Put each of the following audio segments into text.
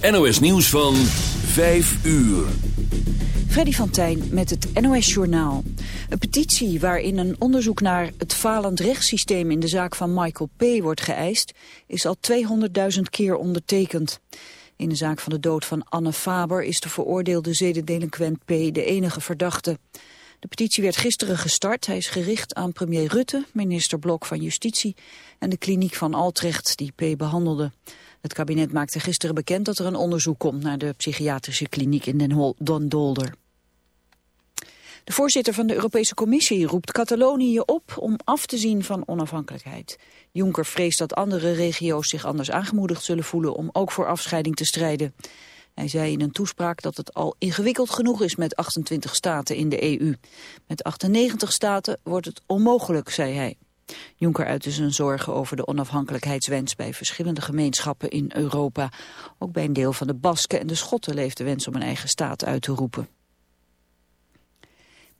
NOS nieuws van 5 uur. Freddy van Tijn met het NOS Journaal. Een petitie waarin een onderzoek naar het falend rechtssysteem in de zaak van Michael P. wordt geëist, is al 200.000 keer ondertekend. In de zaak van de dood van Anne Faber is de veroordeelde zedendelinquent P. de enige verdachte. De petitie werd gisteren gestart. Hij is gericht aan premier Rutte, minister Blok van Justitie en de kliniek van Altrecht die P. behandelde. Het kabinet maakte gisteren bekend dat er een onderzoek komt naar de psychiatrische kliniek in Den, Don Dolder. De voorzitter van de Europese Commissie roept Catalonië op om af te zien van onafhankelijkheid. Juncker vreest dat andere regio's zich anders aangemoedigd zullen voelen om ook voor afscheiding te strijden. Hij zei in een toespraak dat het al ingewikkeld genoeg is met 28 staten in de EU. Met 98 staten wordt het onmogelijk, zei hij. Juncker uitte zijn zorgen over de onafhankelijkheidswens bij verschillende gemeenschappen in Europa. Ook bij een deel van de Basken en de Schotten leeft de wens om een eigen staat uit te roepen.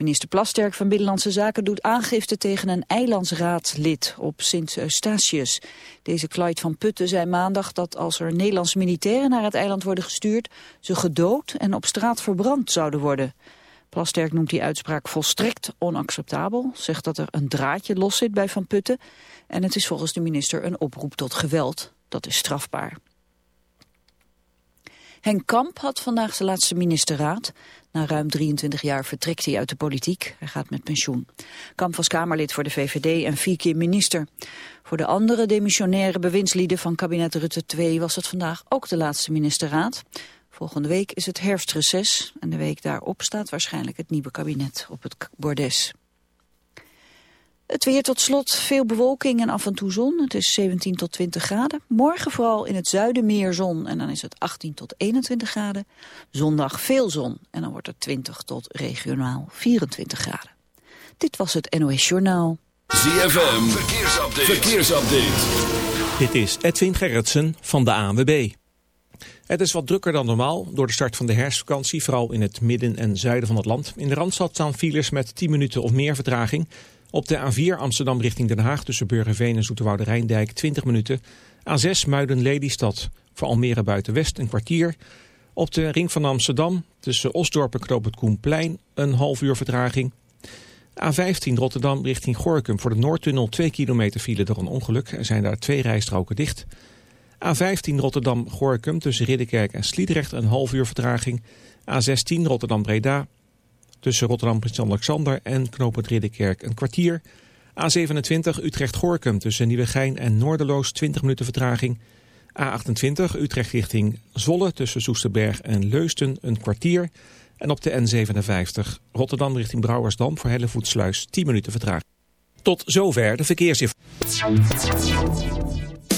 Minister Plasterk van Binnenlandse Zaken doet aangifte tegen een eilandsraadlid op Sint Eustatius. Deze Clyde van Putten zei maandag dat als er Nederlandse militairen naar het eiland worden gestuurd, ze gedood en op straat verbrand zouden worden. Plasterk noemt die uitspraak volstrekt onacceptabel, zegt dat er een draadje los zit bij Van Putten en het is volgens de minister een oproep tot geweld. Dat is strafbaar. Henk Kamp had vandaag zijn laatste ministerraad. Na ruim 23 jaar vertrekt hij uit de politiek. Hij gaat met pensioen. Kamp was Kamerlid voor de VVD en vier keer minister. Voor de andere demissionaire bewindslieden van kabinet Rutte II was het vandaag ook de laatste ministerraad. Volgende week is het herfstreces en de week daarop staat waarschijnlijk het nieuwe kabinet op het bordes. Het weer tot slot, veel bewolking en af en toe zon. Het is 17 tot 20 graden. Morgen vooral in het zuiden meer zon en dan is het 18 tot 21 graden. Zondag veel zon en dan wordt het 20 tot regionaal 24 graden. Dit was het NOS Journaal. ZFM, verkeersupdate. verkeersupdate. Dit is Edwin Gerritsen van de ANWB. Het is wat drukker dan normaal door de start van de herfstvakantie, vooral in het midden en zuiden van het land. In de Randstad staan files met 10 minuten of meer vertraging. Op de A4 Amsterdam richting Den Haag tussen Burgerveen en Zoeterwoude Rijndijk 20 minuten. A6 Muiden-Lelystad voor Almere Buiten-West een kwartier. Op de ring van Amsterdam tussen Osdorp en Knoop het Koenplein een half uur vertraging. A15 Rotterdam richting Gorkum voor de Noordtunnel 2 kilometer file door een ongeluk. Er zijn daar twee rijstroken dicht. A15 Rotterdam-Gorkum tussen Ridderkerk en Sliedrecht een half uur vertraging. A16 Rotterdam-Breda tussen Rotterdam-Prins-Alexander en Knoopend Ridderkerk een kwartier. A27 Utrecht-Gorkum tussen Nieuwegein en Noorderloos 20 minuten vertraging. A28 Utrecht richting Zwolle tussen Soesterberg en Leusden een kwartier. En op de N57 Rotterdam richting Brouwersdam voor Hellevoetsluis 10 minuten vertraging. Tot zover de verkeersinformatie.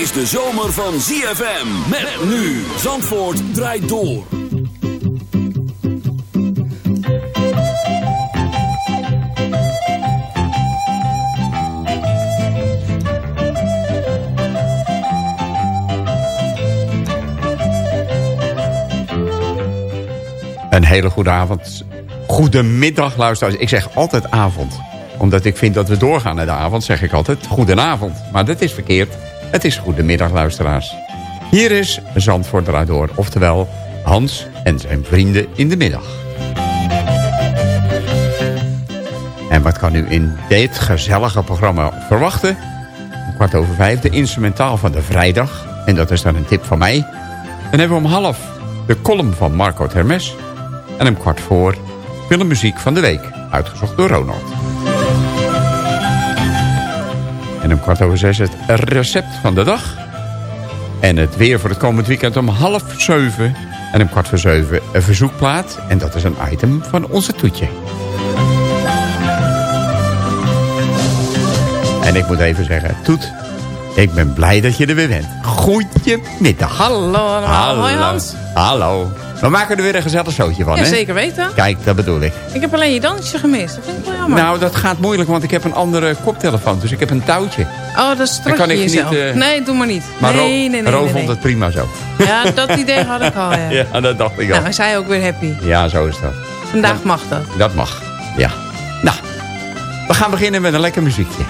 is de zomer van ZFM. Met, nu Zandvoort draait door. Een hele goede avond. Goedemiddag, luisteraars. Ik zeg altijd avond. Omdat ik vind dat we doorgaan naar de avond, zeg ik altijd goedenavond. Maar dat is verkeerd. Het is goedemiddag, luisteraars. Hier is Zandvoort door. Oftewel Hans en zijn vrienden in de middag. En wat kan u in dit gezellige programma verwachten? Om kwart over vijf de instrumentaal van de vrijdag. En dat is dan een tip van mij. Dan hebben we om half de column van Marco Termes. En om kwart voor filmmuziek van de week. Uitgezocht door Ronald. Kwart over zes het recept van de dag. En het weer voor het komend weekend om half zeven. En om kwart voor zeven een verzoekplaat. En dat is een item van onze toetje. En ik moet even zeggen, Toet, ik ben blij dat je er weer bent. Goedemiddag. Hallo. Hoi Hans. Hallo. We maken er weer een gezellig zootje van, Ja, hè? zeker weten. Kijk, dat bedoel ik. Ik heb alleen je dansje gemist. Dat vind ik wel jammer. Nou, dat gaat moeilijk, want ik heb een andere koptelefoon. Dus ik heb een touwtje. oh, dat strak kan ik niet, eh, Nee, doe maar niet. Maar Ro, nee, nee, nee, Ro nee, vond het prima zo. Ja, dat idee had ik al, ja. Ja, dat dacht ik al. Nou, hij zei ook weer happy. Ja, zo is dat. Vandaag mag dat. Dat mag, ja. Nou, we gaan beginnen met een lekker muziekje.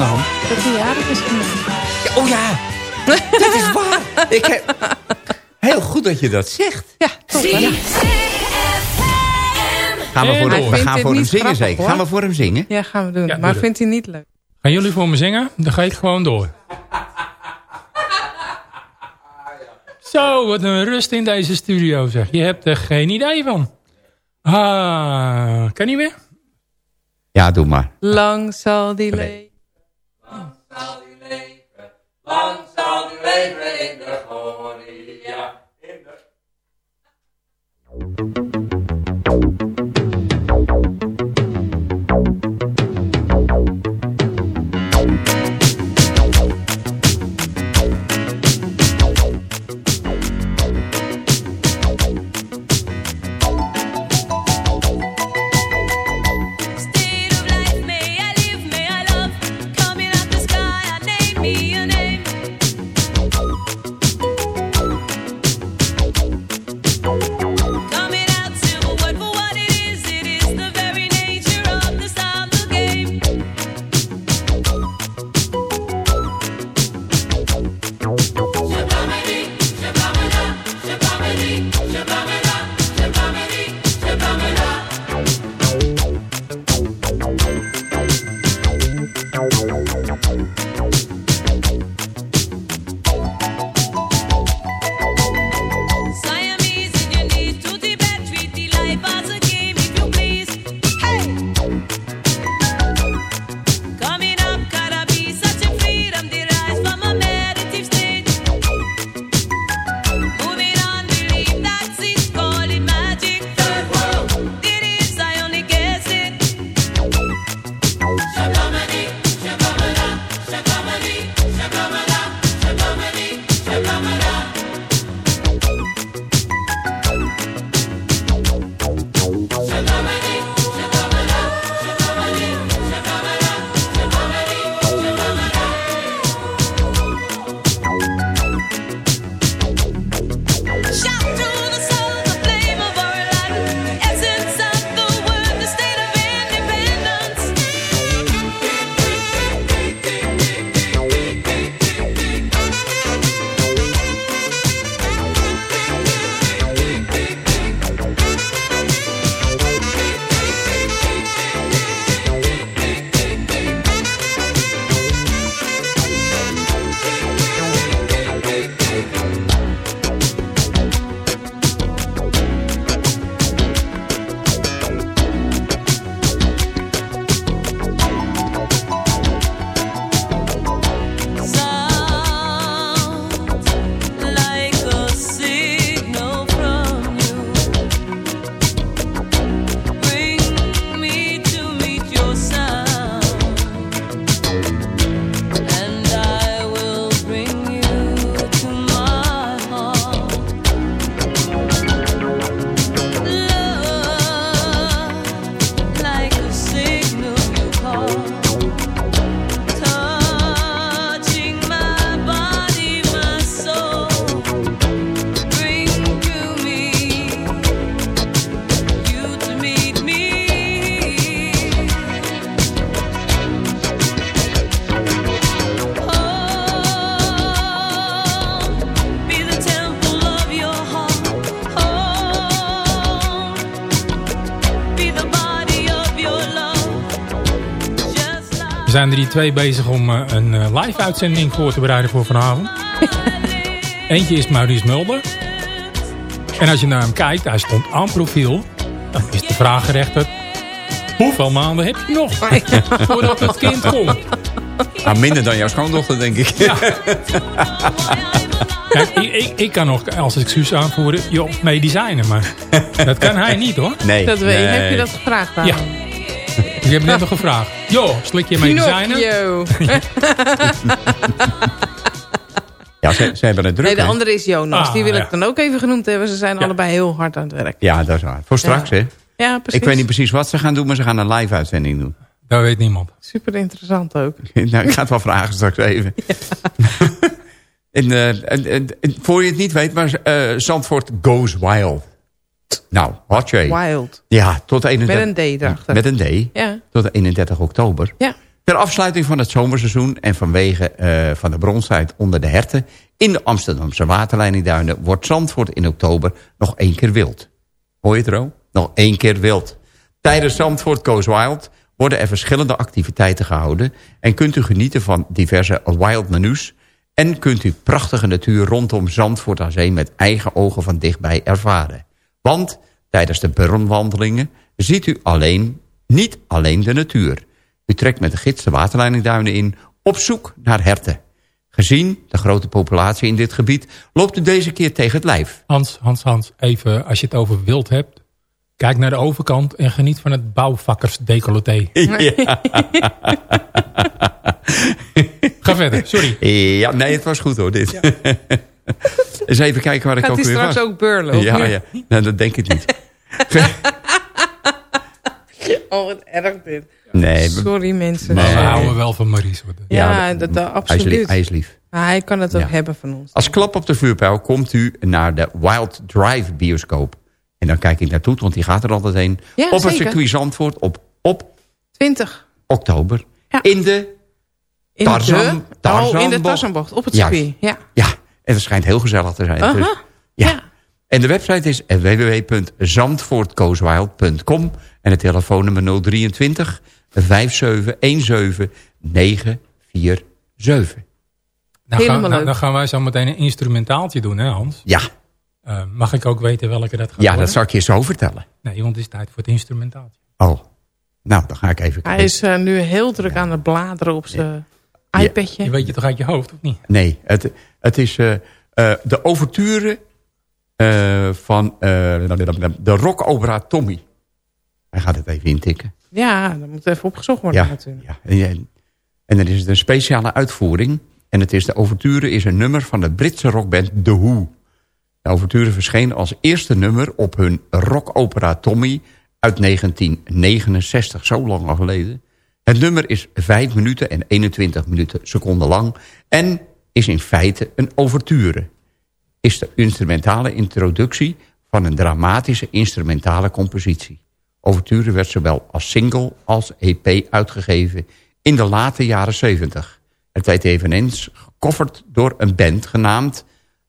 De hand? dat hij jarig is vandaag. Oh ja, dit is waar. Ik heb... Heel goed dat je dat zegt. Ja, toch? Gaan we voor, door. hem, we gaan voor hem zingen grappig, zeker? hoor. Gaan we voor hem zingen? Ja, gaan we doen. Ja, doe maar dat. vindt hij niet leuk? Gaan jullie voor me zingen? Dan ga ik gewoon door. Zo, wat een rust in deze studio zeg. Je hebt er geen idee van. Ah, kan niet meer? Ja, doe maar. Lang zal die Oké. Leven. We zijn er hier twee bezig om eh, een eh, live uitzending voor te bereiden voor vanavond. Eentje is Maurice Mulder. En als je naar hem kijkt, hij stond aan profiel. Dan is de vraag gerechter... Hoeveel maanden heb je nog voordat het kind komt? Nou, minder dan jouw schoondochter, denk ik. Ja. Kijk, ik, ik, ik kan nog als excuus aanvoeren, joh, medicijnen, maar dat kan hij niet hoor. Nee. Dat weet je. nee. Heb je dat gevraagd aan Ja. Je hebt net nog gevraagd. Joh, slik je medicijnen? Pinocchio. Ja, ze, ze hebben het druk, Nee, de andere is Jonas. Ah, Die wil ja. ik dan ook even genoemd hebben. Ze zijn allebei heel hard aan het werk. Ja, dat is waar. Voor straks, Ja. hè? Ja, precies. Ik weet niet precies wat ze gaan doen, maar ze gaan een live-uitzending doen. Dat weet niemand. Super interessant ook. nou, ik ga het wel vragen straks even. en, eh, en, en- en voor je het niet weet, maar eh, Zandvoort goes wild. Nou, wat je. Wild. Ja, tot 31... Met een D erachter. Met een D. Ja. Tot 31 oktober. Ja. Ter afsluiting van het zomerseizoen en vanwege eh, van de bronstijd onder de herten... in de Amsterdamse waterleidingduinen wordt Zandvoort in oktober nog één keer wild. Hoor je het, Ro? Nog één keer wild. Tijdens Zandvoort Goes Wild worden er verschillende activiteiten gehouden... en kunt u genieten van diverse wild menus... en kunt u prachtige natuur rondom Zandvoort aan zee... met eigen ogen van dichtbij ervaren. Want tijdens de burnwandelingen ziet u alleen, niet alleen de natuur... U trekt met de gids de waterleidingduinen in op zoek naar herten. Gezien de grote populatie in dit gebied loopt u deze keer tegen het lijf. Hans, Hans, Hans, even als je het over wild hebt. Kijk naar de overkant en geniet van het bouwvakkersdecolleté. Ja. Ga verder, sorry. ja, nee, het was goed hoor, dit. Eens even kijken waar ik Gaat ook hij weer straks was. ook beurlopen? Ja, ja. Nou, dat denk ik niet. Oh, wat erg dit. Nee, Sorry mensen. Maar we Nee. houden wel van Maries. Ja, Ja, dat, dat, hij is absoluut. lief. Hij is lief. Maar hij kan het ook Ja. hebben van ons. Als klap op de vuurpijl komt u naar de Wild Drive bioscoop. En dan kijk ik naartoe, want die gaat er altijd heen. Ja, op het zeker. circuit Zandvoort op, op 20. oktober. Ja. In de In Tarzan- de, oh, in de Tarzanbocht. Op het circuit. Ja. Ja, en het schijnt heel gezellig te zijn. Dus, ja. Ja. En de website is www.zandvoortkooswild.com en het telefoonnummer 023 5717 947. Nou, gaan, nou, dan gaan wij zo meteen een instrumentaaltje doen, hè Hans? Ja, Eh, mag ik ook weten welke dat gaat ja worden? dat zal ik je zo vertellen. Nee, want het is tijd voor het instrumentaaltje. Oh, nou, dan ga ik even Hij kijken. is eh, nu heel druk aan het bladeren op zijn iPadje. Je weet je toch uit je hoofd, of niet? Nee, het, het is eh, eh, de overture eh, van eh, de rockopera Tommy. Hij gaat het even intikken. Ja, dat moet even opgezocht worden Ja, natuurlijk. ja. En, en- en dan is het een speciale uitvoering. En het is de overture is een nummer van de Britse rockband The Who. De overture verscheen als eerste nummer op hun rockopera Tommy uit 1969. Zo lang al geleden. Het nummer is 5 minuten en 21 minuten seconden lang. En is in feite een overture. Is de instrumentale introductie van een dramatische instrumentale compositie. Overture werd zowel als single als EP uitgegeven in de late jaren 70. Het werd eveneens gecoverd door een band genaamd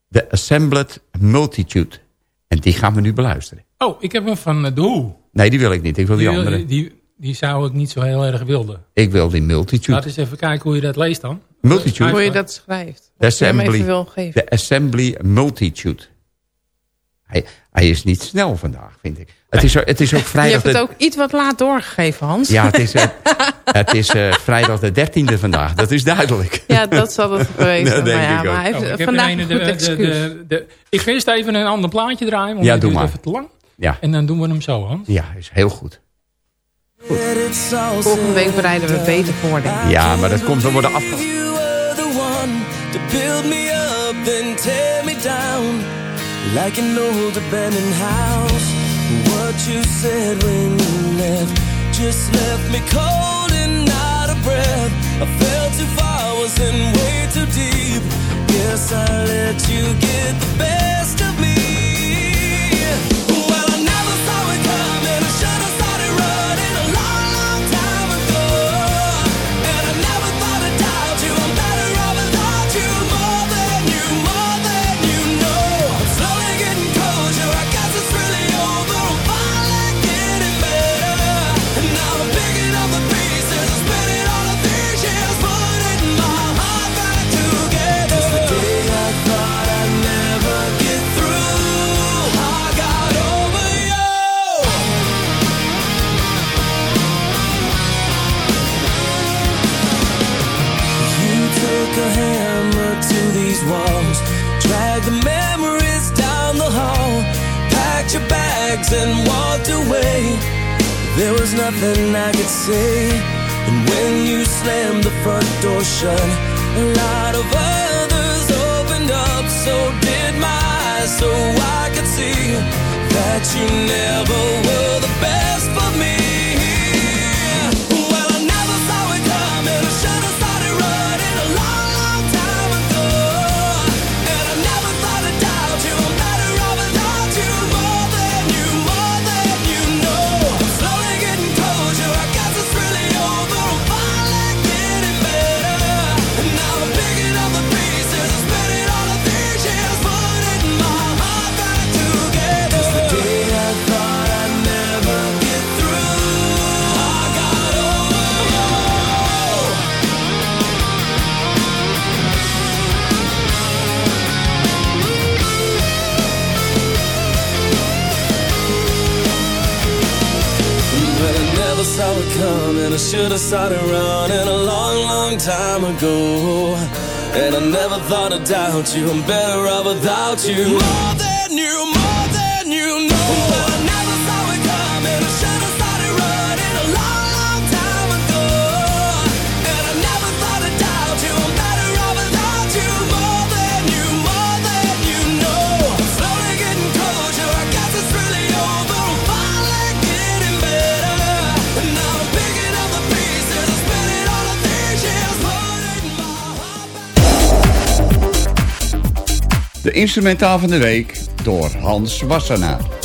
The Assembled Multitude. En die gaan we nu beluisteren. Oh, ik heb hem van uh, The Who. Nee, die wil ik niet. Ik wil die Die, andere. die, die, zou ik niet zo heel erg wilden. Ik wil die Multitude. Laat eens even kijken hoe je dat leest dan. Multitude. Hoe je dat schrijft. Je even Assembly. wil geven. The Assembly Multitude. Hij, hij is niet snel vandaag, vind ik. Het is, het is ook Je vrijdag... hebt het de- ook iets wat laat doorgegeven, Hans. Ja, het is, eh, het is eh, vrijdag de 13e vandaag. Dat is duidelijk. Ja, dat zal het geweest Dat zijn. denk Maar ja, ik maar ook. hij heeft Oh, ik vandaag een de, de, de, de, ik ga eerst even een ander plaatje draaien. Want Ja, dit doe duurt maar. even te lang. Ja, En dan doen we hem zo, Hans. ja is heel goed. Volgende week bereiden we beter voor, denk ik. Ja, maar dat komt, we worden af... You were the one to build me up and tear me down like an old abandoned house. What you said when you left just left me cold and out of breath. I fell too far, was in way too deep. Guess I let you get the best of bags and walked away. There was nothing I could say. And when you slammed the front door shut, a lot of others opened up. So did my eyes, so I could see that you never were the best for me. Coming. I should have started running a long, long time ago. And I never thought I'd doubt you. I'm better off without you, Instrumentaal van de week door Hans Wassenaar.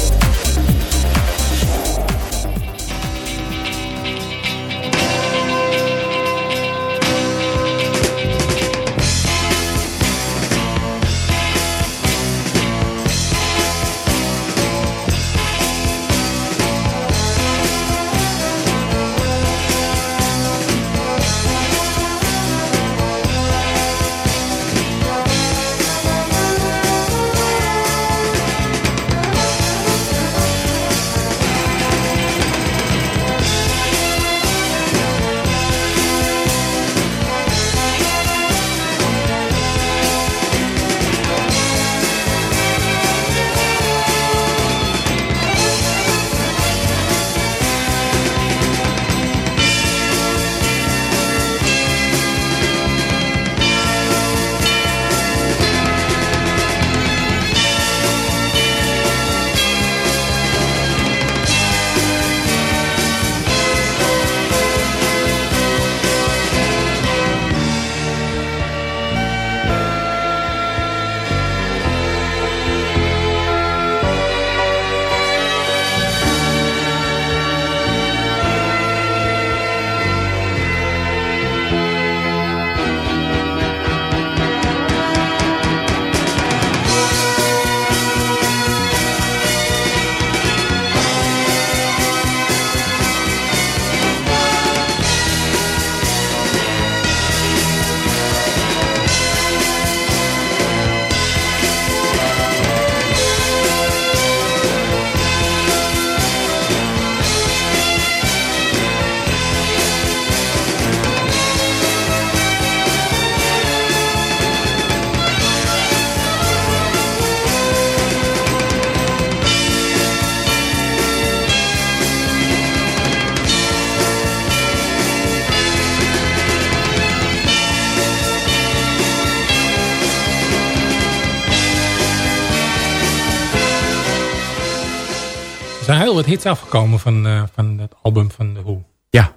Zijn heel wat hits afgekomen van, eh, van het album van The Who. Ja.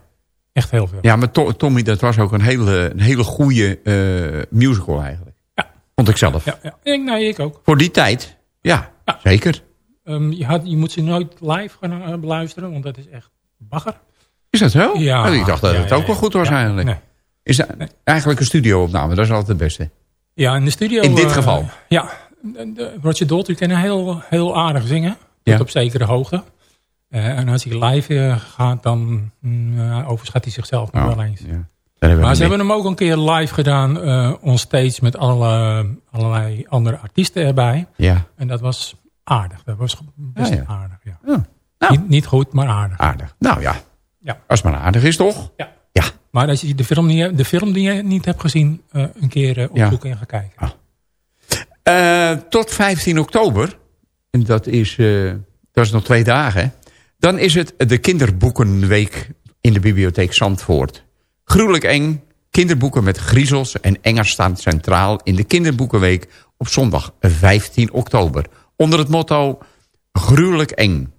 Echt heel veel. Ja, maar To- Tommy, dat was ook een hele, een hele goede eh, musical eigenlijk. Ja. Vond ik zelf. Ja, ja. Ik, nee, ik ook. Voor die tijd, ja, Ja. zeker. Ehm, je, had, je moet ze nooit live gaan eh, beluisteren, want dat is echt bagger. Is dat zo? Ja. Oh, ik dacht dat het ook wel goed was eigenlijk. Nee. Is dat eigenlijk een studioopname, dat is altijd het beste. Ja, in de studio. In dit geval? Ja. Roger Daltrey kan heel, heel aardig zingen. Tot Ja. op zekere hoogte. Eh, en als hij live eh, gaat, dan mm, eh, overschat hij zichzelf nog Oh, wel eens. ja. Maar ze hebben hem ook een keer live gedaan, eh onstage met alle, allerlei andere artiesten erbij. Ja. En dat was aardig. Dat was best Ah, ja. aardig. Ja. Ja. Nou. Niet, niet goed, maar aardig. Aardig. Nou ja, Ja. als het maar aardig is toch? Ja. Ja. Maar als je de film, niet, de film die je niet hebt gezien, een keer Ja. opzoeken en gaan kijken. Eh, tot 15 oktober. En dat is is nog twee dagen. Dan is het de kinderboekenweek in de bibliotheek Zandvoort. Gruwelijk eng. Kinderboeken met griezels en engers staan centraal in de kinderboekenweek op zondag 15 oktober. Onder het motto Gruwelijk eng.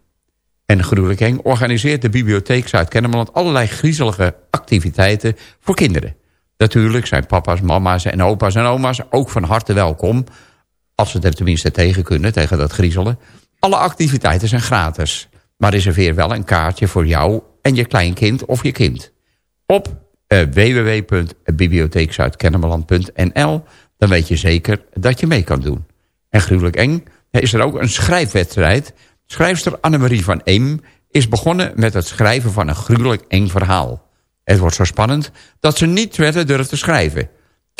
En Gruwelijk eng organiseert de bibliotheek Zuid-Kennemerland allerlei griezelige activiteiten voor kinderen. Natuurlijk zijn papa's, mama's en opa's en oma's ook van harte welkom. Als ze er tenminste tegen kunnen, tegen dat griezelen. Alle activiteiten zijn gratis. Maar reserveer wel een kaartje voor jou en je kleinkind of je kind. Op eh, www.bibliotheekzuidkennemerland.nl Dan weet je zeker dat je mee kan doen. En gruwelijk eng is er ook een schrijfwedstrijd. Schrijfster Annemarie van Eem is begonnen met het schrijven van een gruwelijk eng verhaal. Het wordt zo spannend dat ze niet verder durft te schrijven.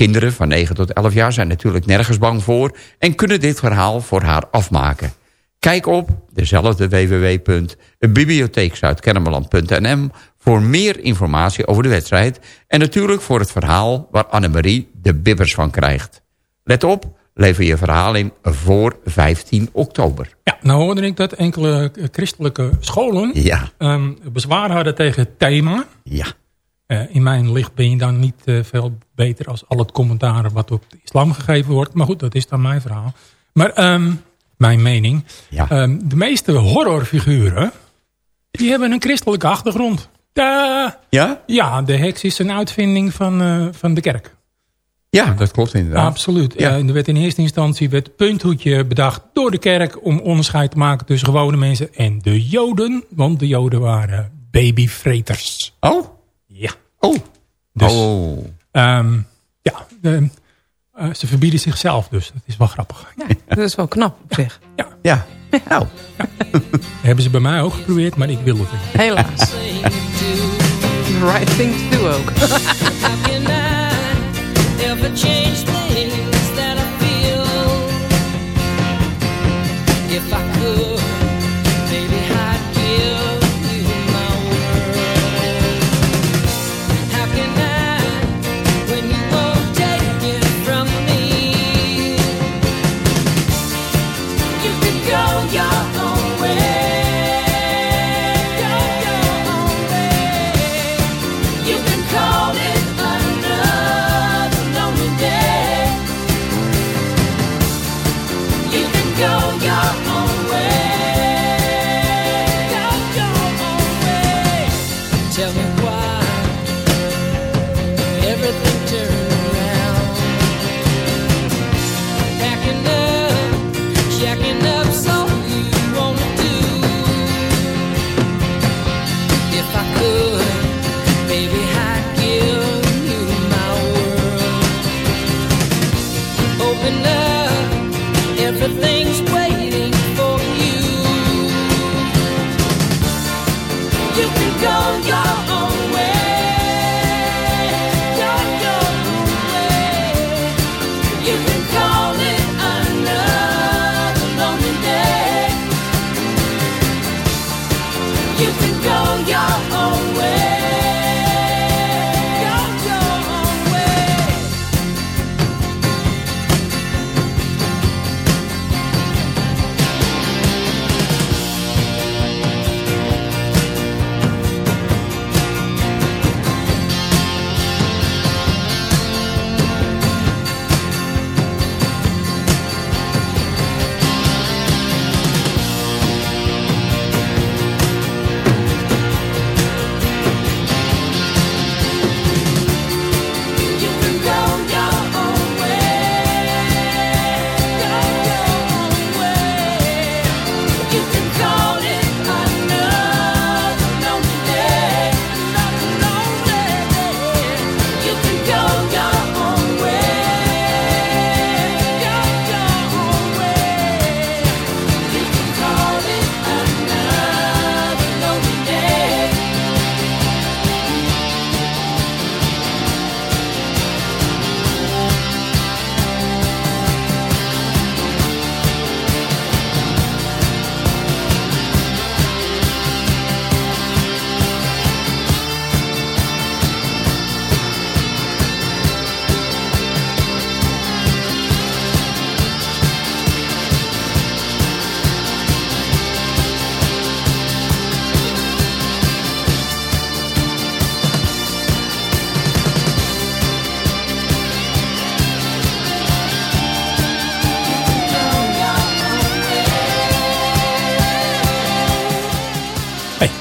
Kinderen van 9 tot 11 jaar zijn natuurlijk nergens bang voor... en kunnen dit verhaal voor haar afmaken. Kijk op dezelfde www.bibliotheekzuidkennemerland.nl voor meer informatie over de wedstrijd... en natuurlijk voor het verhaal waar Annemarie de bibbers van krijgt. Let op, lever je verhaal in voor 15 oktober. Ja, nou hoorde ik dat enkele christelijke scholen Ja, ehm, bezwaar hadden tegen het thema. ja. Eh, in mijn licht ben je dan niet eh, veel beter als al het commentaar wat op de islam gegeven wordt. Maar goed, dat is dan mijn verhaal. Maar ehm, mijn mening. Ja. Ehm, de meeste horrorfiguren, die hebben een christelijke achtergrond. Da- Ja? ja, de heks is een uitvinding van, eh, van de kerk. Ja, dat klopt inderdaad. Absoluut. Ja. Er werd in eerste instantie werd punthoedje bedacht door de kerk... om onderscheid te maken tussen gewone mensen en de joden. Want de joden waren babyvreters. Oh? Ja. Oh. Dus, oh. ehm, ja, de- eh, ze verbieden zichzelf dus. Dat is wel grappig. Ja, dat is wel knap op zich. Ja. Nou, Hebben ze bij mij ook geprobeerd, maar ik wil het niet. Helaas. The right thing to do ook.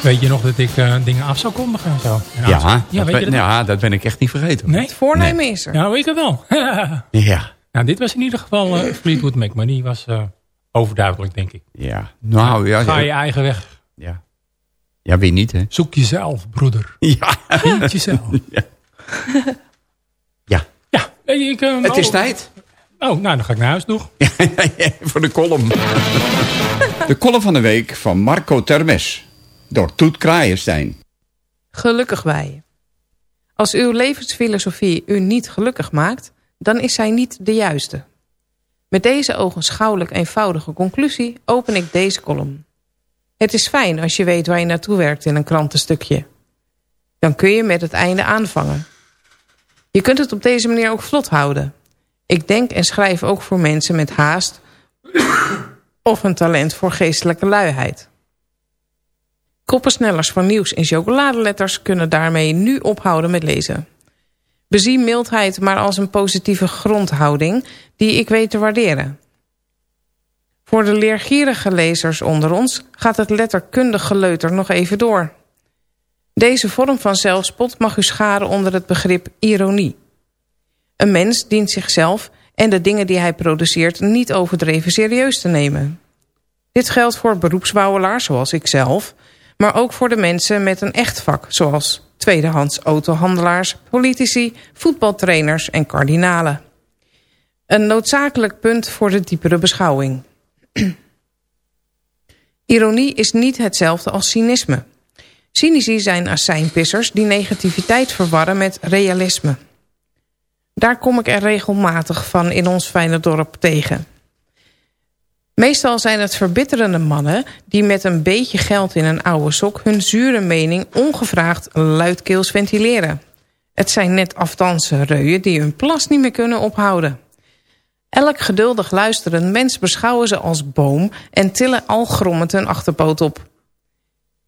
Weet je nog dat ik eh, dingen af zou kondigen en zo? En Ja, ja, dat, weet ben, je dat? ja, dat ben ik echt niet vergeten. Nee? Het voornemen is er. Nou, ik het wel. Ja, nou, dit was in ieder geval eh, Fleetwood Mac, maar die was eh, overduidelijk, denk ik. ja. Nou, ja. Ga je ja, eigen weg. ja. Ja, wie niet, hè? Zoek jezelf, broeder. Ja. Vind jezelf. Ja. Ja, weet je, ik... Het is oh, tijd Oh, nou, dan ga ik naar huis nog. voor de column. De column van de week van Marco Termes. Door Toet Kraaienstein. Gelukkig wij. Als uw levensfilosofie u niet gelukkig maakt, dan is zij niet de juiste. Met deze ogenschouwelijk eenvoudige conclusie open ik deze column. Het is fijn als je weet waar je naartoe werkt in een krantenstukje. Dan kun je met het einde aanvangen. Je kunt het op deze manier ook vlot houden. Ik denk en schrijf ook voor mensen met haast... of een talent voor geestelijke luiheid. Koppensnellers van nieuws in chocoladeletters kunnen daarmee nu ophouden met lezen. Bezie mildheid maar als een positieve grondhouding die ik weet te waarderen. Voor de leergierige lezers onder ons gaat het letterkundig geleuter nog even door. Deze vorm van zelfspot mag u scharen onder het begrip ironie. Een mens dient zichzelf en de dingen die hij produceert niet overdreven serieus te nemen. Dit geldt voor beroepsbouwelaars zoals ikzelf, maar ook voor de mensen met een echt vak zoals tweedehands autohandelaars, politici, voetbaltrainers en kardinalen. Een noodzakelijk punt voor de diepere beschouwing. Ironie is niet hetzelfde als cynisme. Cynici zijn asijnpissers die negativiteit verwarren met realisme. Daar kom ik er regelmatig van in ons fijne dorp tegen. Meestal zijn het verbitterende mannen die met een beetje geld in een oude sok... hun zure mening ongevraagd luidkeels ventileren. Het zijn net afdanse reuien die hun plas niet meer kunnen ophouden. Elk geduldig luisterend mens beschouwen ze als boom... en tillen al grommend hun achterpoot op.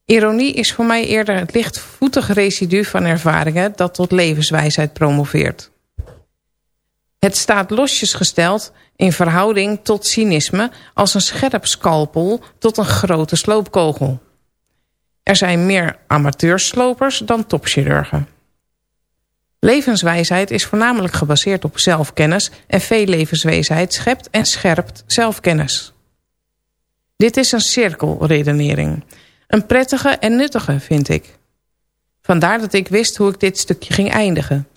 Ironie is voor mij eerder het lichtvoetig residu van ervaringen... dat tot levenswijsheid promoveert. Het staat losjes gesteld in verhouding tot cynisme... als een scherp scalpel tot een grote sloopkogel. Er zijn meer amateurslopers dan topchirurgen. Levenswijsheid is voornamelijk gebaseerd op zelfkennis... en veel levenswijsheid schept en scherpt zelfkennis. Dit is een cirkelredenering. Een prettige en nuttige, vind ik. Vandaar dat ik wist hoe ik dit stukje ging eindigen.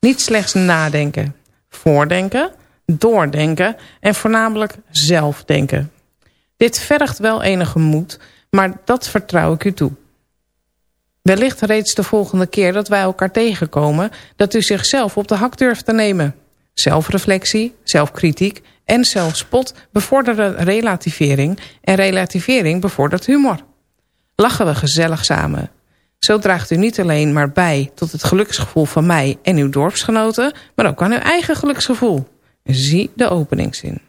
Niet slechts nadenken, voordenken, doordenken en voornamelijk zelfdenken. Dit vergt wel enige moed, maar dat vertrouw ik u toe. Wellicht reeds de volgende keer dat wij elkaar tegenkomen... dat u zichzelf op de hak durft te nemen. Zelfreflectie, zelfkritiek en zelfspot bevorderen relativering... en relativering bevordert humor. Lachen we gezellig samen. Zo draagt u niet alleen maar bij tot het geluksgevoel van mij en uw dorpsgenoten... maar ook aan uw eigen geluksgevoel. Zie de openingszin.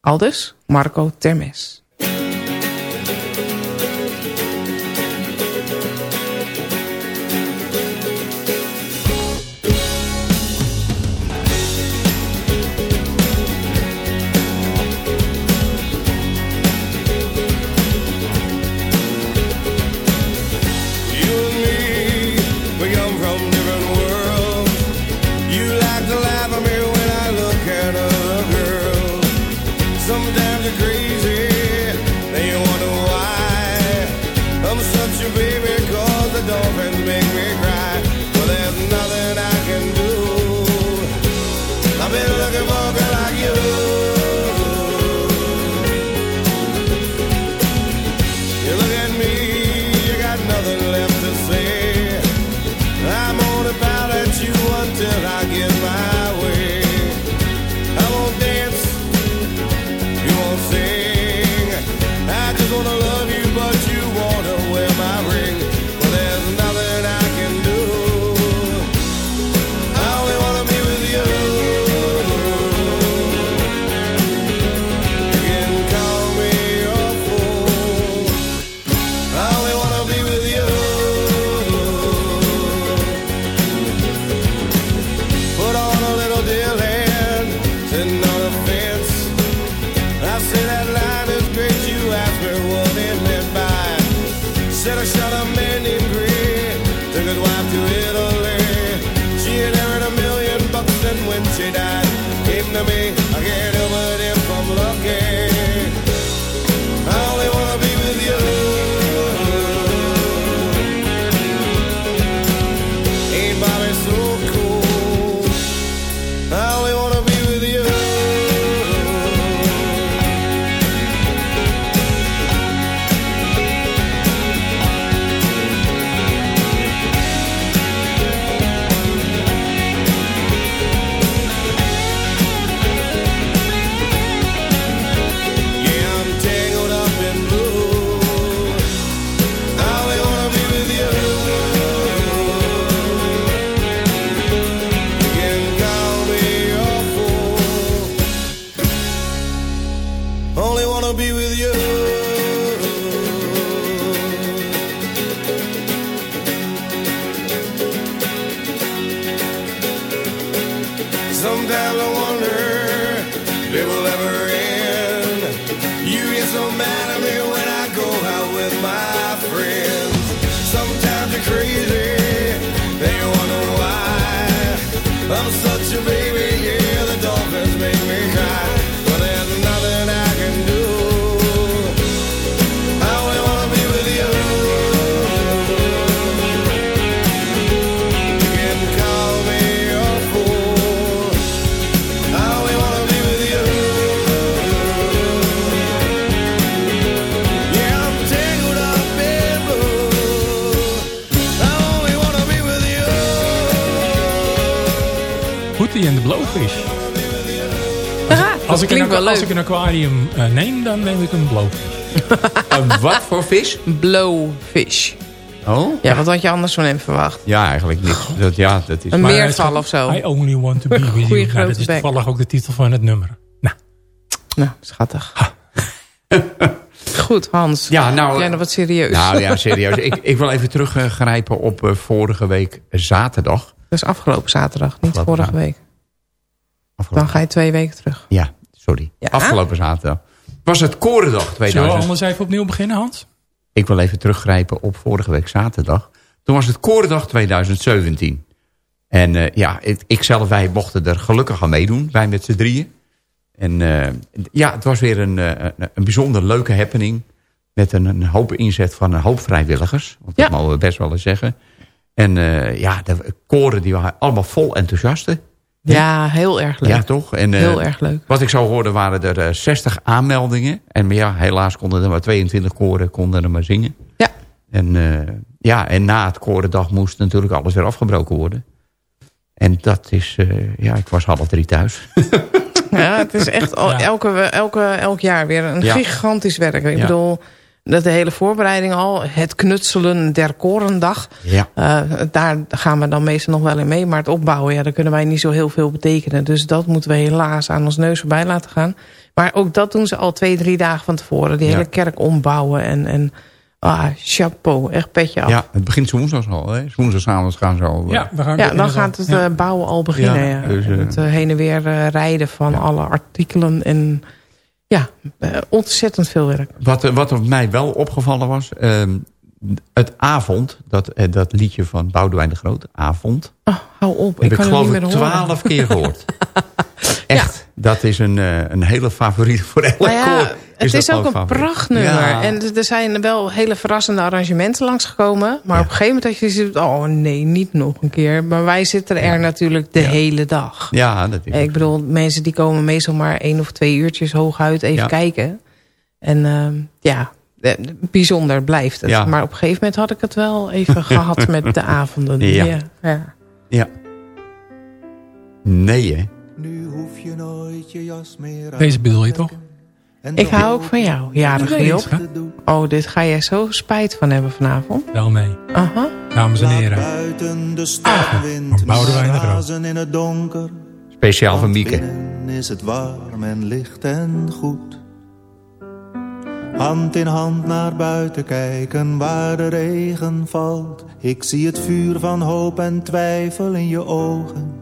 Aldus Marco Termes. Said Als ik, een, klinkt wel als ik leuk. een aquarium eh, neem, dan neem ik een Blowfish. Een wat voor vis? Blowfish. Oh? Ja, wat had je anders van hem verwacht? Ja, eigenlijk niet. Dat, ja, dat is... Een meerval of zo. I only want to be with you. Nou, dat is bek. toevallig ook de titel van het nummer. Nou, Nou, schattig. Goed, Hans. Ja, nou... Jij nog wat serieus? Nou ja, serieus. ik, ik wil even teruggrijpen op eh, vorige week zaterdag. Dat is afgelopen zaterdag, niet Afgelopen vorige zaterdag. week. Afgelopen, Dan ga je twee weken terug. Ja, sorry. Ja? Afgelopen zaterdag. Was het Korendag zullen we 2000. anders even opnieuw beginnen, Hans? Ik wil even teruggrijpen op vorige week zaterdag. Toen was het Korendag 2017. En eh, ja, ik, ik zelf, wij mochten er gelukkig aan meedoen. Wij met z'n drieën. En eh, ja, het was weer een, eh, een, een bijzonder leuke happening. Met een, een hoop inzet van een hoop vrijwilligers. Want dat Ja. mogen we best wel eens zeggen. En eh, ja, de koren die waren allemaal vol enthousiasten. Ja, heel erg leuk. Ja, toch? En, eh, Heel erg leuk. Wat ik zo hoorde waren er eh, 60 aanmeldingen. En ja, helaas konden er maar 22 koren konden er maar zingen. Ja. En, eh, ja, en na het korendag moest natuurlijk alles weer afgebroken worden. En dat is, eh, ja, ik was half drie thuis. Ja, het is echt al, elke, elke, elk jaar weer een Ja. gigantisch werk. Ik Ja. bedoel, dat de hele voorbereiding al. Het knutselen der korendag. ja. Eh, daar gaan we dan meestal nog wel in mee. Maar het opbouwen, ja, daar kunnen wij niet zo heel veel betekenen. Dus dat moeten we helaas aan ons neus voorbij laten gaan. Maar ook dat doen ze al twee, drie dagen van tevoren. Die Ja. hele kerk ombouwen. En, en ah, chapeau, echt petje af. ja, het begint woensdags al. Hè? Woensdagavond gaan ze al. eh, Ja, we gaan Ja, dan gaat het Ja. eh, bouwen al beginnen. Ja, Ja, dus, het heen en weer rijden van alle artikelen. En ja, eh, ontzettend veel werk. Wat, eh, wat mij wel opgevallen was... ehm, het avond, dat, eh, dat liedje van Boudewijn de Groot, Avond... Oh, hou op, heb ik ik kan het geloof ik twaalf keer gehoord. Dat is een, eh, een hele favoriet voor elk ja, koor. het is ook een prachtnummer. Ja. En er zijn wel hele verrassende arrangementen langsgekomen. Maar op een gegeven moment dat je ziet... oh nee, niet nog een keer. Maar wij zitten er natuurlijk de hele dag. Ja, dat is Ik bedoel, mensen die komen meestal maar één of twee uurtjes hooguit even kijken. En ehm, ja, eh, bijzonder blijft het. Maar op een gegeven moment had ik het wel even gehad met de avonden. Ja. Ja. Nee, hè? Nu hoef je nooit je jas meer aan Deze bedoel je toch? Ik hou ook van jou, jarige Job. Oh, dit ga jij zo spijt van hebben vanavond. Wel mee. Aha. Dames en heren. buiten de Groot. razen in het donker. Speciaal van Mieke. is het warm en licht en goed. Hand in hand naar buiten kijken waar de regen valt. Ik zie het vuur van hoop en twijfel in je ogen.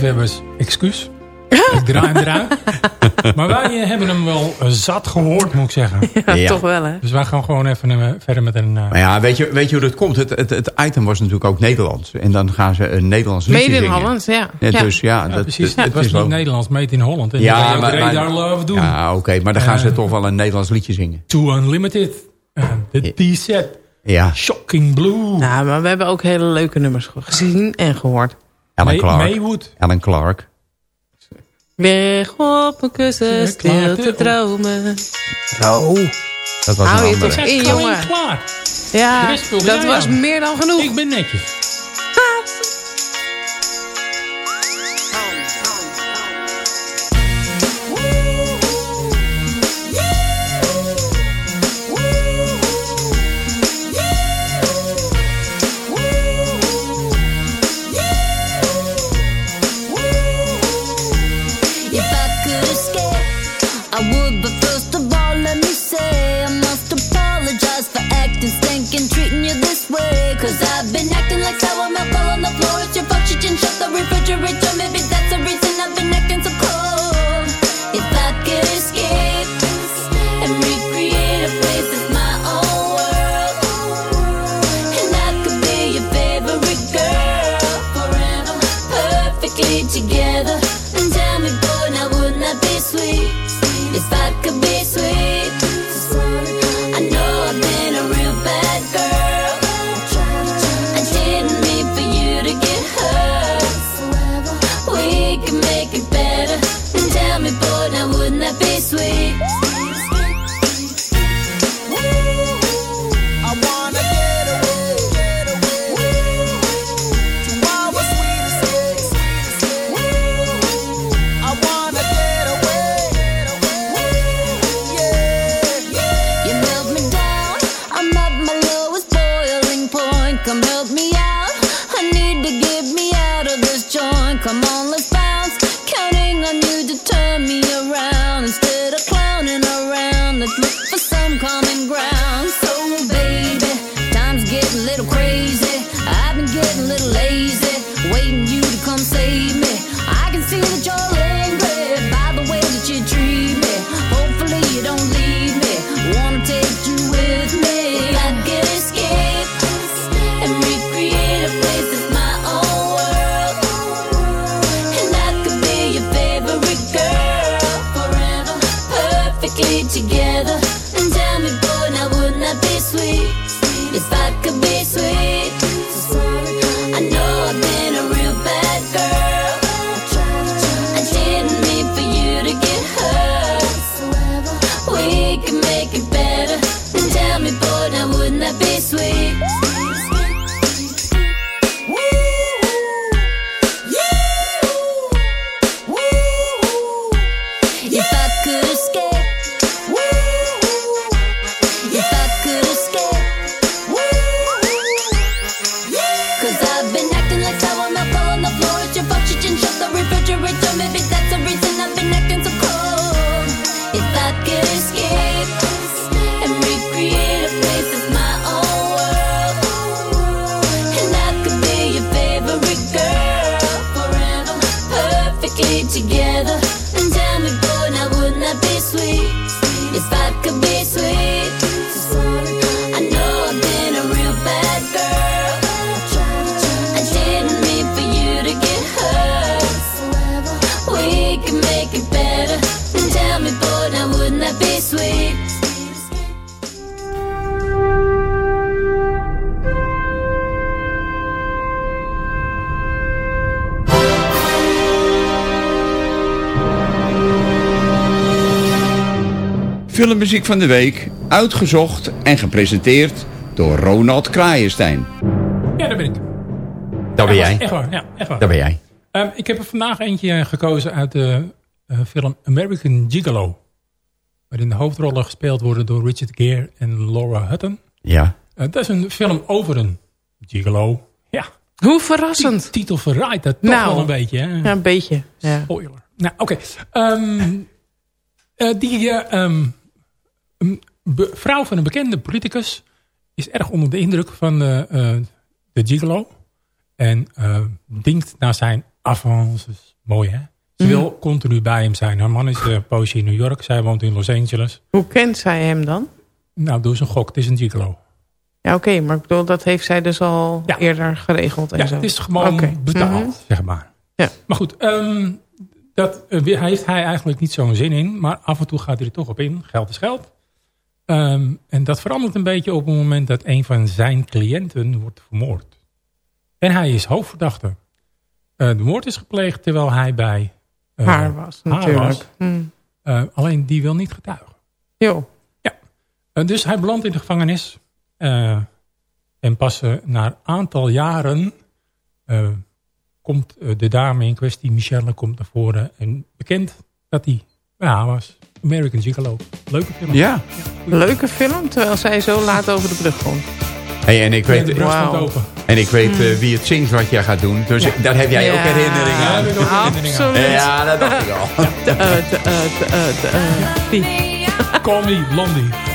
Liefhebbers, excuus. Ik draai hem eruit. maar wij eh, hebben hem wel eh, zat gehoord, moet ik zeggen. Ja, Ja. toch wel hè. Dus wij gaan gewoon even eh, verder met een... Maar ja, weet je, weet je hoe dat komt? Het, het, het item was natuurlijk ook Nederlands. En dan gaan ze een Nederlands liedje Mede in zingen. Holland, ja. Ja, Ja. Dus ja, ja, dat, precies. het, het was niet Nederlands, made in Holland. En Ja, maar- maar, maar- Love doen. Ja, oké, maar dan gaan ze toch wel een Nederlands liedje zingen. To Unlimited. De T-set. Ja, Shocking Blue. Nou, maar we hebben ook hele leuke nummers gezien en gehoord. Alan May- Clark. Maywood. Alan Clark. Weg op een kussen, Ja, stil te dromen. Dat was Hou een je andere. toch in, jongen. klaar. Ja, dat was aan. meer dan genoeg. Ik ben netjes. Refrigerator. Van de week, uitgezocht en gepresenteerd door Ronald Kraaienstein. Ja, daar ben ik. Dat ben jij. Echt waar, ja, echt waar. Dat ben jij. Ehm, ik heb er vandaag eentje eh, gekozen uit de eh, film American Gigolo. Waarin de hoofdrollen gespeeld worden door Richard Gere en Laura Hutton. Ja. Eh, dat is een film over een gigolo. Ja. Hoe verrassend. Titel verraadt dat toch Nou, wel een beetje. Hè? Ja, een beetje. Ja. Spoiler. Nou, oké. Ehm, eh, die eh, ehm, een vrouw van een bekende politicus is erg onder de indruk van de, eh, de gigolo. En eh, dinkt naar zijn avances. Mooi, hè? Ze Mhm. wil continu bij hem zijn. Haar man is een poosje in New York. Zij woont in Los Angeles. Hoe kent zij hem dan? Nou, doe eens een gok. Het is een gigolo. Ja, oké, maar ik bedoel, dat heeft zij dus al Ja. eerder geregeld en Ja, zo. het is gewoon Oké. betaald, Mhm. zeg maar. Ja. Maar goed, ehm, dat eh, heeft hij eigenlijk niet zo'n zin in. Maar af en toe gaat hij er toch op in. Geld is geld. Ehm, en dat verandert een beetje op het moment dat een van zijn cliënten wordt vermoord. En hij is hoofdverdachte. Eh, de moord is gepleegd terwijl hij bij eh, Haar was, haar natuurlijk. was. Hm. Eh, alleen die wil niet getuigen. Jo. Eh, dus hij belandt in de gevangenis. en pas na een aantal jaren komt de dame in kwestie, Michelle, komt naar voren. En bekend dat hij bij haar was. American Gigolo. Leuke film. Ja. Leuke film, terwijl zij zo laat over de brug komt. Hey, en ik weet, en ik weet eh, wie het zingt wat jij gaat doen. Dus daar heb jij ook herinneringen aan. Absoluut. Ja, dat dacht ik al. De, eh, de, eh, de, eh, de, eh, die. Call me Blondie.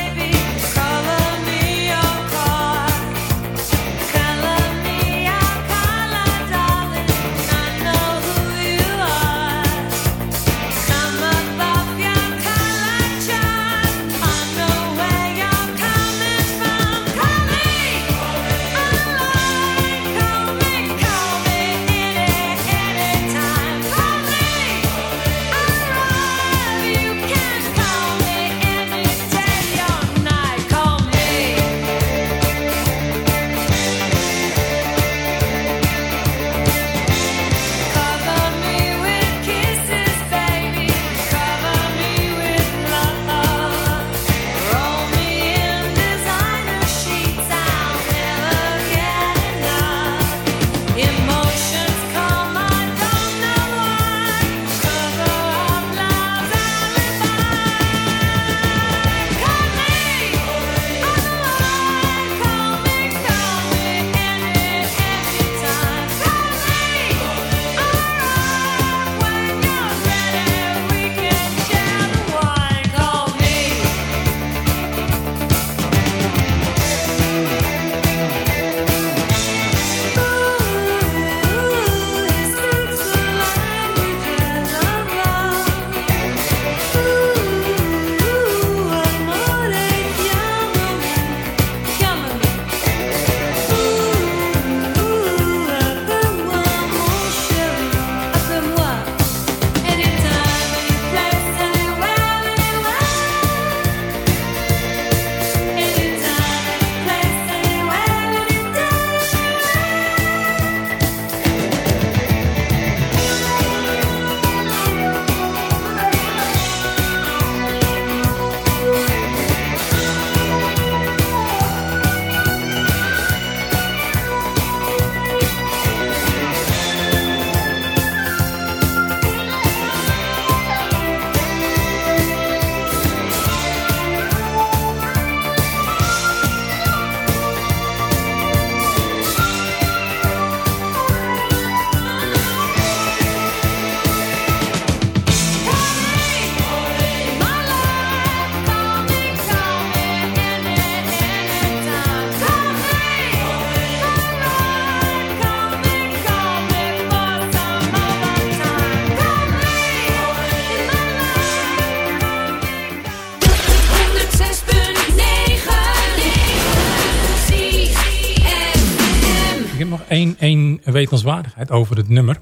Wetenswaardigheid over het nummer.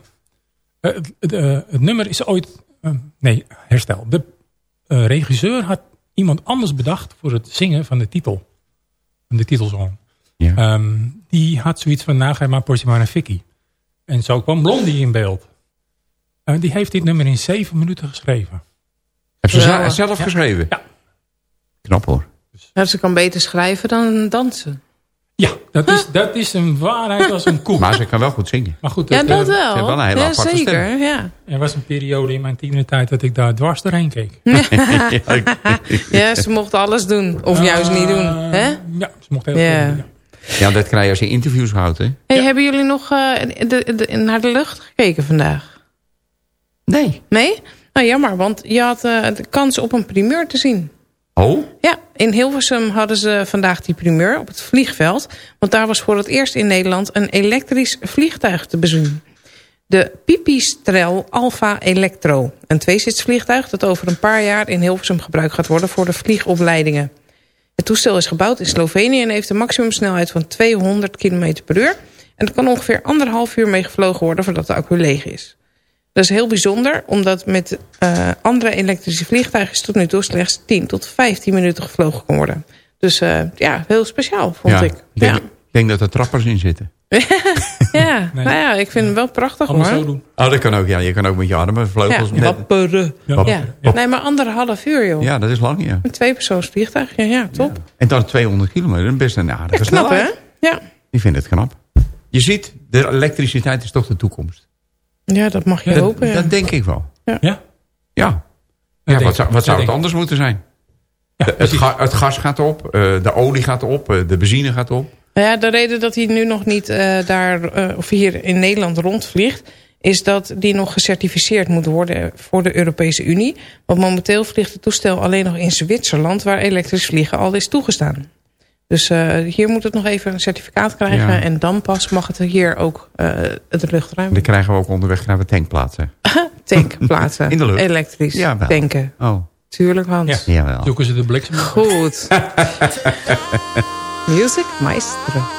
Eh, het, het, eh, het nummer is ooit... eh, nee, herstel. De eh, regisseur had iemand anders bedacht voor het zingen van de titel. Van de titelsong. Ja. Ehm, die had zoiets van, nou ga maar naar Vicky. En zo kwam Blondie in beeld. Die heeft dit nummer in zeven minuten geschreven. Heb ze Ja. zelf geschreven? Ja. Knap hoor. Ja, ze kan beter schrijven dan dansen. Ja, dat is, dat is een waarheid als een koek. Maar ze kan wel goed zingen. Maar goed, Ja, het, dat eh, wel. ze heeft wel een hele ja, aparte zeker. stem. Ja. er was een periode in mijn tienertijd dat ik daar dwars doorheen keek. ja, ze mocht alles doen. Of juist niet doen. Eh, Hè? Ja, ze mocht heel Ja. veel doen, ja. Ja, dat krijg je als je interviews houdt, hè? Hey, Hebben jullie nog eh, de, de, naar de lucht gekeken vandaag? Nee. Nee? Nou, jammer, want je had eh, de kans op een primeur te zien. Oh? Ja, in Hilversum hadden ze vandaag die primeur op het vliegveld. Want daar was voor het eerst in Nederland een elektrisch vliegtuig te bezien. De Pipistrel Alpha Electro. Een tweezitsvliegtuig dat over een paar jaar in Hilversum gebruikt gaat worden voor de vliegopleidingen. Het toestel is gebouwd in Slovenië en heeft een maximumsnelheid van 200 km per uur. En er kan ongeveer anderhalf uur mee gevlogen worden voordat de accu leeg is. Dat is heel bijzonder, omdat met eh, andere elektrische vliegtuigen tot nu toe slechts 10 tot 15 minuten gevlogen kan worden. Dus eh, ja, heel speciaal vond ja. ik. denk, Ja, ik denk dat er trappers in zitten. ja. Nee. nou ja, ik vind hem wel prachtig Allemaal hoor. zo doen. Oh, dat kan ook. Ja, je kan ook met je armen, Ja, vleugels. net- wapperen. Ja. Ja. Ja. Nee, maar anderhalf uur joh. ja, dat is lang, ja. Een tweepersoons vliegtuig, ja, ja top. En dan 200 kilometer, best een aardige Echt knap hè? Ja. Ik vind het knap. Je ziet, de elektriciteit is toch de toekomst. Ja, dat mag je dat, hopen. Ja. dat denk ik wel. Ja? Ja. ja wat zou, wat zou het anders moeten zijn? Ja, De- het, ga- het gas gaat op, eh, de olie gaat op, eh, de benzine gaat op. Nou ja, de reden dat hij nu nog niet eh, daar, eh, of hier in Nederland rondvliegt... is dat die nog gecertificeerd moet worden voor de Europese Unie. Want momenteel vliegt het toestel alleen nog in Zwitserland... waar elektrisch vliegen al is toegestaan. Dus eh, hier moet het nog even een certificaat krijgen... Ja. en dan pas mag het hier ook eh, het luchtruim Die krijgen we ook onderweg naar de tankplaatsen. tankplaatsen. In de lucht. Elektrisch Ja, wel. tanken. Oh, Tuurlijk, Hans. Ja. jawel. Zoeken ze de bliksem. Goed. Music Maestro.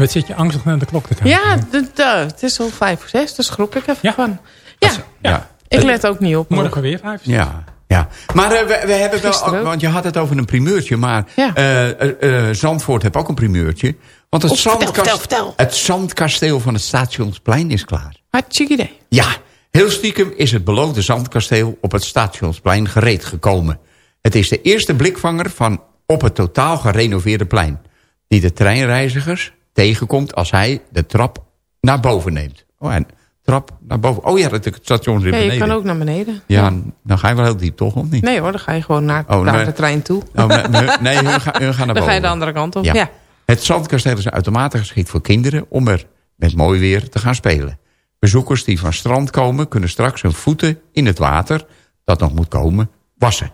Wat zit je angstig naar de klok te kijken? Ja, de- het is al vijf voor zes, dus schrok ik even van. Ja, Ja. ik let ook niet op. Morgen weer vijf. Ja, ja. Maar eh, we, we hebben Gisteren wel, ook. want je had het over een primeurtje, maar Ja. eh, eh, eh, Zandvoort heeft ook een primeurtje. Want het, Oh, vertel, zandkast- vertel, vertel. het zandkasteel van het Stationsplein is klaar. Hartstikke idee. Ja, heel stiekem is het beloofde zandkasteel op het Stationsplein gereed gekomen. Het is de eerste blikvanger van op het totaal gerenoveerde plein. Die de treinreizigers tegenkomt als hij de trap naar boven neemt. Oh, en trap naar boven. Oh ja, het het station is Ja, beneden. je kan ook naar beneden. Ja, dan ga je wel heel diep, toch? Of niet? Nee hoor, dan ga je gewoon naar, Oh, naar nee. de trein toe. Oh, nee, nee, nee, hun, gaan, hun gaan naar Dan ga je boven. de andere kant op. Ja. Ja. Het zandkasteel is uitermate geschikt voor kinderen... om er met mooi weer te gaan spelen. Bezoekers die van strand komen... kunnen straks hun voeten in het water... dat nog moet komen, wassen.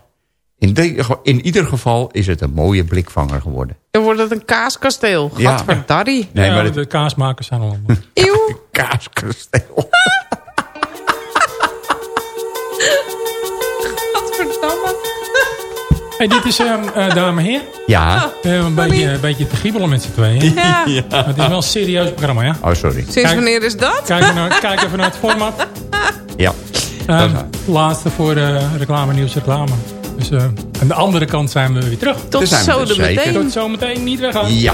In, de- in ieder geval is het een mooie blikvanger geworden. Dan wordt het een kaaskasteel. Ja. Gadverdarrie. Nee, Ja, maar het de kaasmakers zijn al allemaal. Eeuw. kaaskasteel. Gadverdamme. Hey, dit is, ehm eh dames en heren, Ja. eh, een, beetje, een beetje te giebelen met z'n tweeën. Ja. Maar Het is wel een serieus programma, ja? Oh, sorry. Sinds Kijk. wanneer is dat? Kijk even naar, kijk even naar het format. Ja. Ehm, laatste voor de reclame, nieuws, reclame. Dus eh, aan de andere kant zijn we weer terug. Tot zijn we zo er de zeker. meteen. Tot zometeen niet weggaan. Ja.